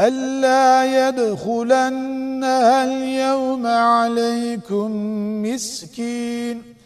ألا يدخلنها اليوم عليكم مسكين.